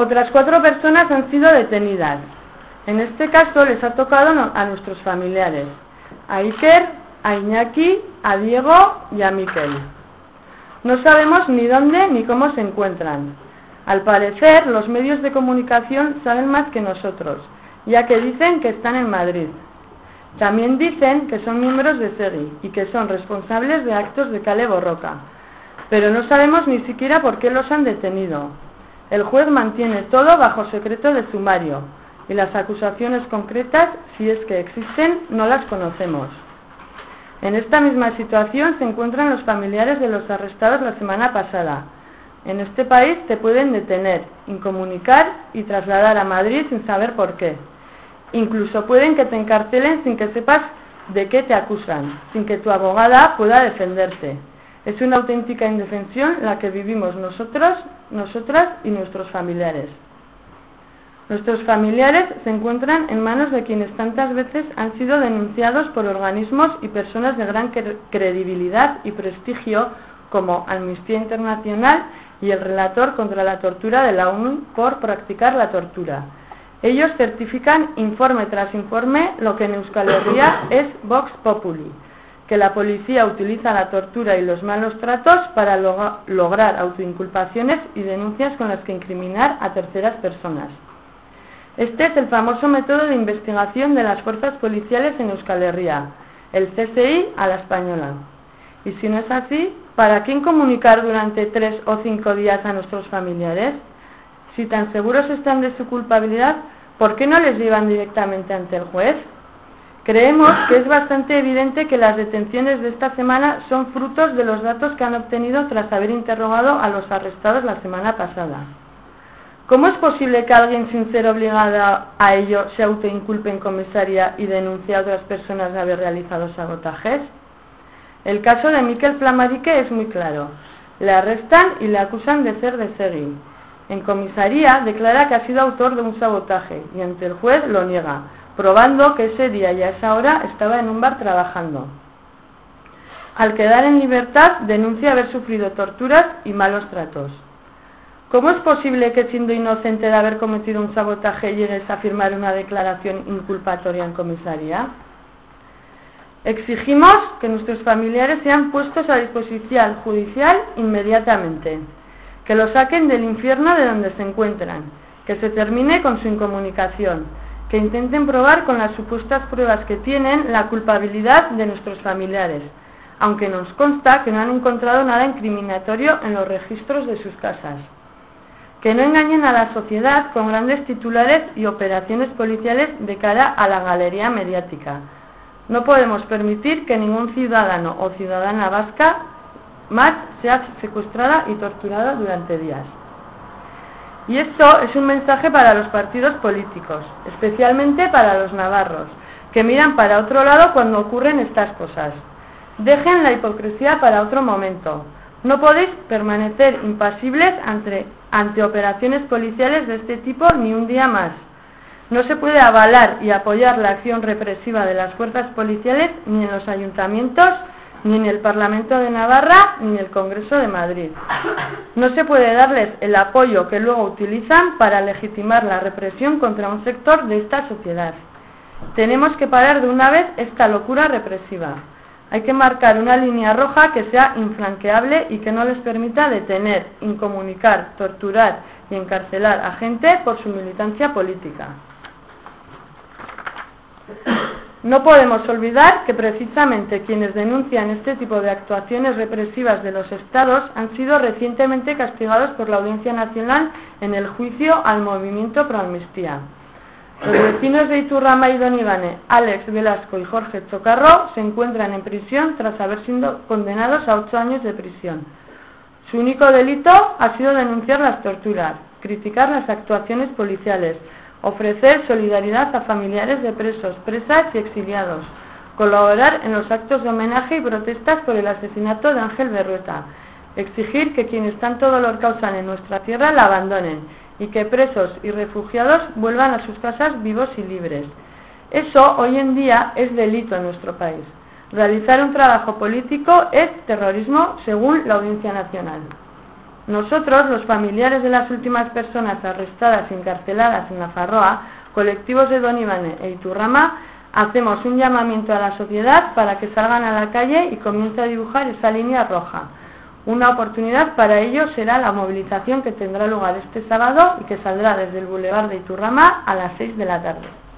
Otras cuatro personas han sido detenidas. En este caso les ha tocado a nuestros familiares, a Iker, a Iñaki, a Diego y a Miquel. No sabemos ni dónde ni cómo se encuentran. Al parecer, los medios de comunicación saben más que nosotros, ya que dicen que están en Madrid. También dicen que son miembros de SEGI y que son responsables de actos de Cale Borroca, pero no sabemos ni siquiera por qué los han detenido. El juez mantiene todo bajo secreto de sumario y las acusaciones concretas, si es que existen, no las conocemos. En esta misma situación se encuentran los familiares de los arrestados la semana pasada. En este país te pueden detener, incomunicar y trasladar a Madrid sin saber por qué. Incluso pueden que te encarcelen sin que sepas de qué te acusan, sin que tu abogada pueda defenderte. Es una auténtica indefensión la que vivimos nosotros, nosotras y nuestros familiares. Nuestros familiares se encuentran en manos de quienes tantas veces han sido denunciados por organismos y personas de gran credibilidad y prestigio como Amnistía Internacional y el relator contra la tortura de la ONU por practicar la tortura. Ellos certifican informe tras informe lo que en Euskal Herria es Vox Populi, que la policía utiliza la tortura y los malos tratos para lograr autoinculpaciones y denuncias con las que incriminar a terceras personas. Este es el famoso método de investigación de las fuerzas policiales en Euskal Herria, el CSI a la española. Y si no es así, ¿para quién comunicar durante tres o cinco días a nuestros familiares? Si tan seguros están de su culpabilidad, ¿por qué no les llevan directamente ante el juez? Creemos que es bastante evidente que las detenciones de esta semana son frutos de los datos que han obtenido tras haber interrogado a los arrestados la semana pasada. ¿Cómo es posible que alguien sin ser obligado a ello se autoinculpe en comisaría y denuncie a otras personas de haber realizado sabotajes? El caso de Miquel Flamarique es muy claro. Le arrestan y le acusan de ser de Segui. En comisaría declara que ha sido autor de un sabotaje y ante el juez lo niega, probando que ese día y a esa hora estaba en un bar trabajando. Al quedar en libertad denuncia haber sufrido torturas y malos tratos. ¿Cómo es posible que siendo inocente de haber cometido un sabotaje llegues a firmar una declaración inculpatoria en comisaría? Exigimos que nuestros familiares sean puestos a disposición judicial inmediatamente, que los saquen del infierno de donde se encuentran, que se termine con su incomunicación, que intenten probar con las supuestas pruebas que tienen la culpabilidad de nuestros familiares, aunque nos consta que no han encontrado nada incriminatorio en los registros de sus casas que no engañen a la sociedad con grandes titulares y operaciones policiales de cara a la galería mediática. No podemos permitir que ningún ciudadano o ciudadana vasca más sea secuestrada y torturada durante días. Y esto es un mensaje para los partidos políticos, especialmente para los navarros, que miran para otro lado cuando ocurren estas cosas. Dejen la hipocresía para otro momento. No podéis permanecer impasibles ante operaciones policiales de este tipo ni un día más. No se puede avalar y apoyar la acción represiva de las fuerzas policiales ni en los ayuntamientos, ni en el Parlamento de Navarra, ni en el Congreso de Madrid. No se puede darles el apoyo que luego utilizan para legitimar la represión contra un sector de esta sociedad. Tenemos que parar de una vez esta locura represiva. Hay que marcar una línea roja que sea infranqueable y que no les permita detener, incomunicar, torturar y encarcelar a gente por su militancia política. No podemos olvidar que precisamente quienes denuncian este tipo de actuaciones represivas de los estados han sido recientemente castigados por la Audiencia Nacional en el juicio al movimiento pro amnistía. Los vecinos de Iturrama y Donibane, Alex Velasco y Jorge Chocarro, se encuentran en prisión tras haber sido condenados a ocho años de prisión. Su único delito ha sido denunciar las torturas, criticar las actuaciones policiales, ofrecer solidaridad a familiares de presos, presas y exiliados, colaborar en los actos de homenaje y protestas por el asesinato de Ángel Berrueta, exigir que quienes tanto dolor causan en nuestra tierra la abandonen y que presos y refugiados vuelvan a sus casas vivos y libres. Eso hoy en día es delito en nuestro país. Realizar un trabajo político es terrorismo según la Audiencia Nacional. Nosotros, los familiares de las últimas personas arrestadas y encarceladas en la Farroa, colectivos de Donibane e Iturrama, hacemos un llamamiento a la sociedad para que salgan a la calle y comience a dibujar esa línea roja. Una oportunidad para ello será la movilización que tendrá lugar este sábado y que saldrá desde el Boulevard de Iturrama a las 6 de la tarde.